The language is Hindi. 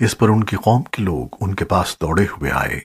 इस पर उनकी कौम के लोग उनके पास दौड़े हुए आए।